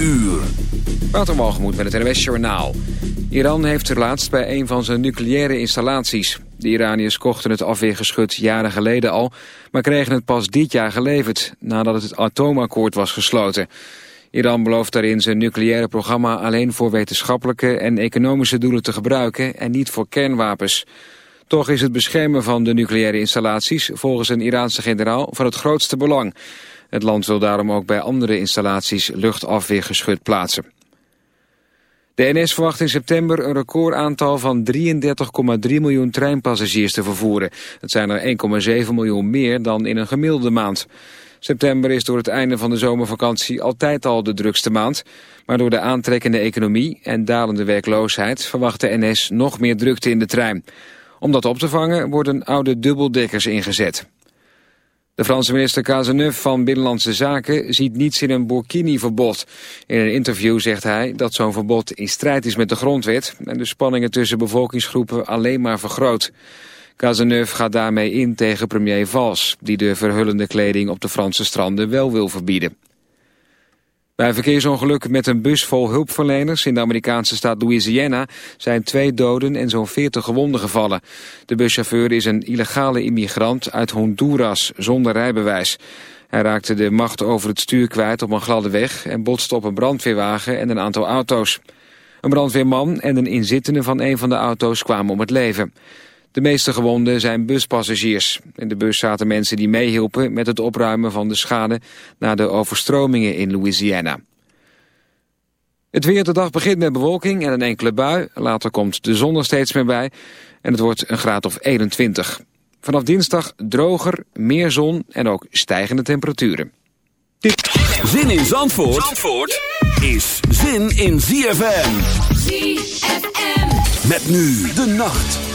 Uur. Met het NWS Journaal. Iran heeft er laatst bij een van zijn nucleaire installaties. De Iraniërs kochten het afweergeschut jaren geleden al... maar kregen het pas dit jaar geleverd... nadat het atoomakkoord was gesloten. Iran belooft daarin zijn nucleaire programma... alleen voor wetenschappelijke en economische doelen te gebruiken... en niet voor kernwapens. Toch is het beschermen van de nucleaire installaties... volgens een Iraanse generaal van het grootste belang... Het land wil daarom ook bij andere installaties luchtafweergeschut plaatsen. De NS verwacht in september een recordaantal van 33,3 miljoen treinpassagiers te vervoeren. Het zijn er 1,7 miljoen meer dan in een gemiddelde maand. September is door het einde van de zomervakantie altijd al de drukste maand. Maar door de aantrekkende economie en dalende werkloosheid verwacht de NS nog meer drukte in de trein. Om dat op te vangen worden oude dubbeldekkers ingezet. De Franse minister Cazeneuve van Binnenlandse Zaken ziet niets in een Burkini-verbod. In een interview zegt hij dat zo'n verbod in strijd is met de grondwet... en de spanningen tussen bevolkingsgroepen alleen maar vergroot. Cazeneuve gaat daarmee in tegen premier Valls... die de verhullende kleding op de Franse stranden wel wil verbieden. Bij een verkeersongeluk met een bus vol hulpverleners in de Amerikaanse staat Louisiana zijn twee doden en zo'n 40 gewonden gevallen. De buschauffeur is een illegale immigrant uit Honduras zonder rijbewijs. Hij raakte de macht over het stuur kwijt op een gladde weg en botste op een brandweerwagen en een aantal auto's. Een brandweerman en een inzittende van een van de auto's kwamen om het leven. De meeste gewonden zijn buspassagiers. In de bus zaten mensen die meehielpen met het opruimen van de schade na de overstromingen in Louisiana. Het weer de dag begint met bewolking en een enkele bui. Later komt de zon er steeds meer bij en het wordt een graad of 21. Vanaf dinsdag droger, meer zon en ook stijgende temperaturen. Zin in Zandvoort, Zandvoort is zin in ZFM. ZFM. Met nu de nacht.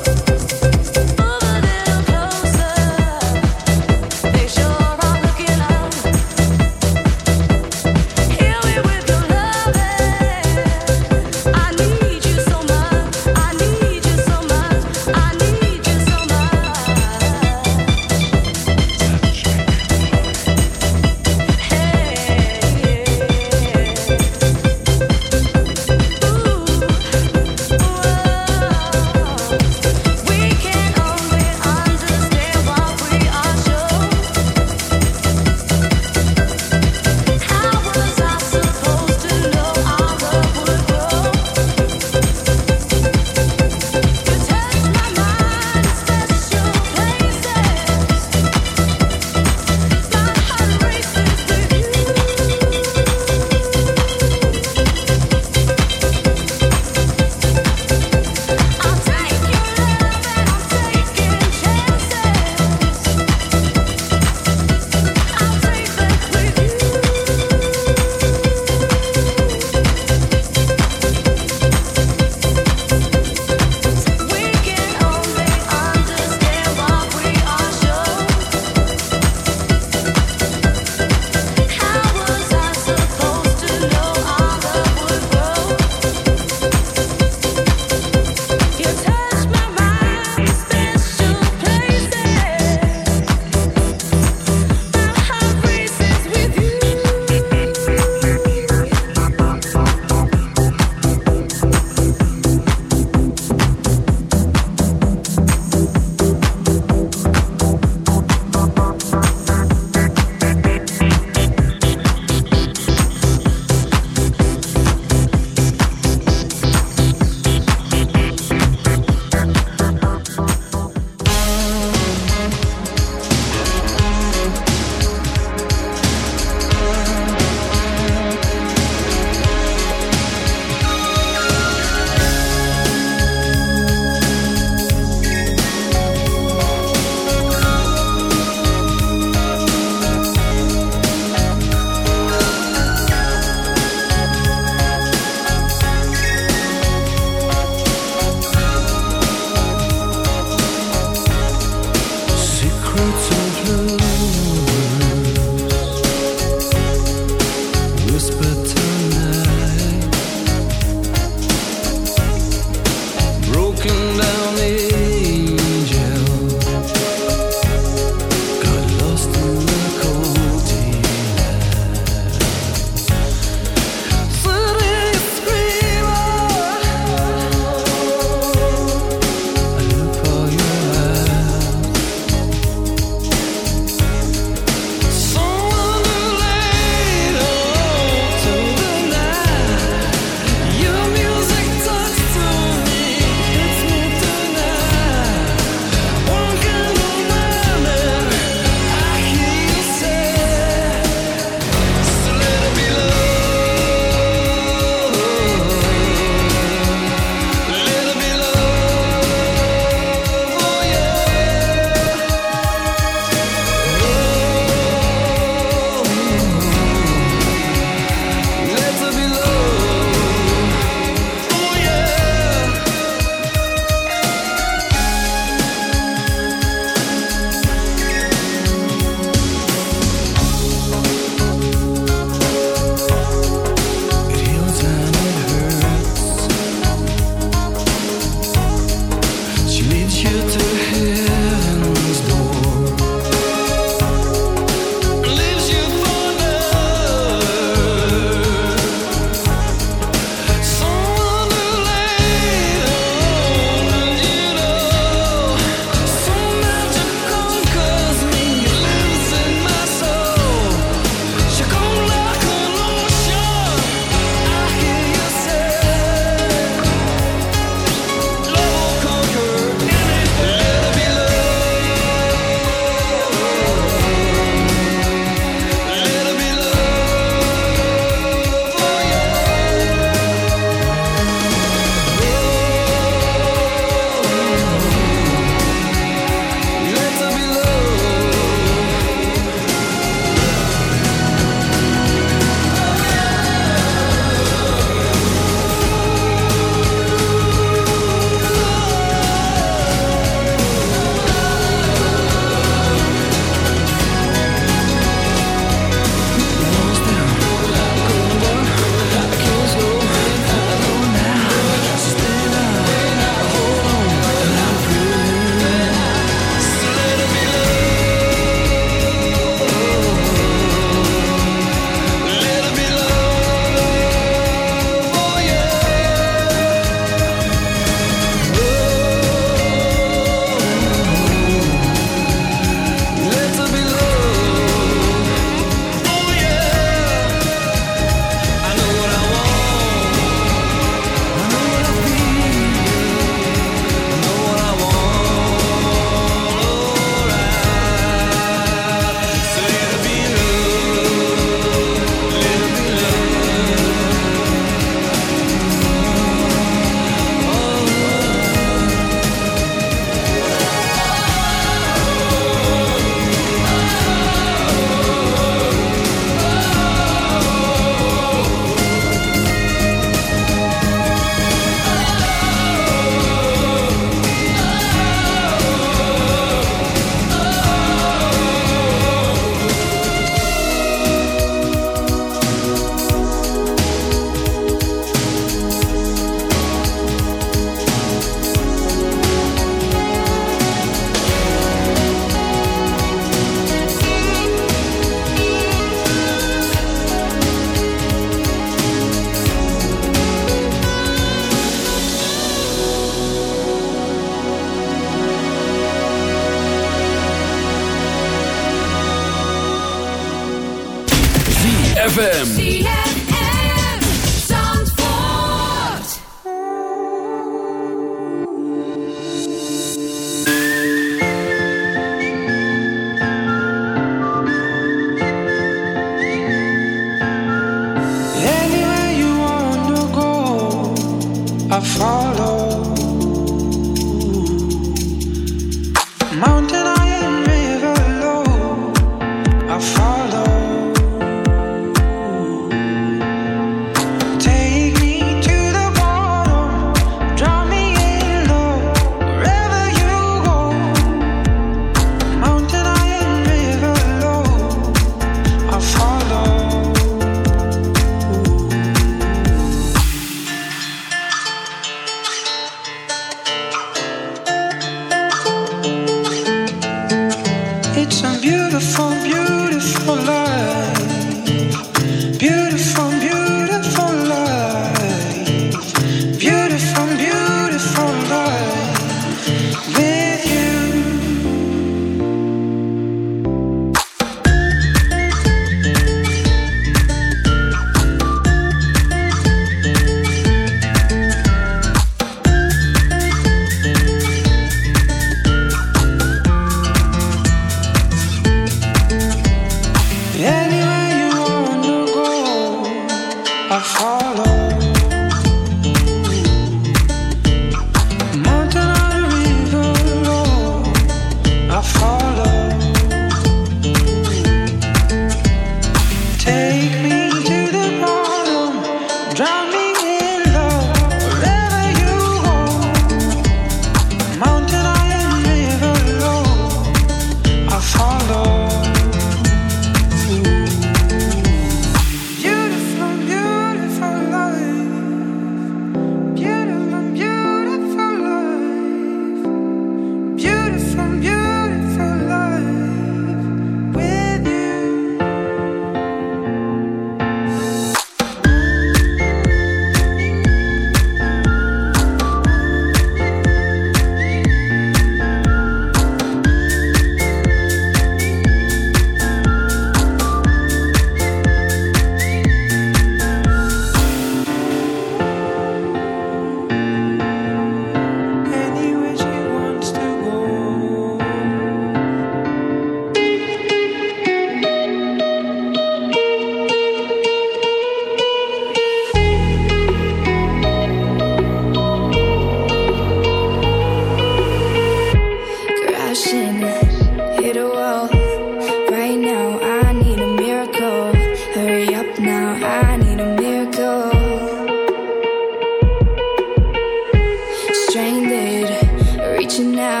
you now.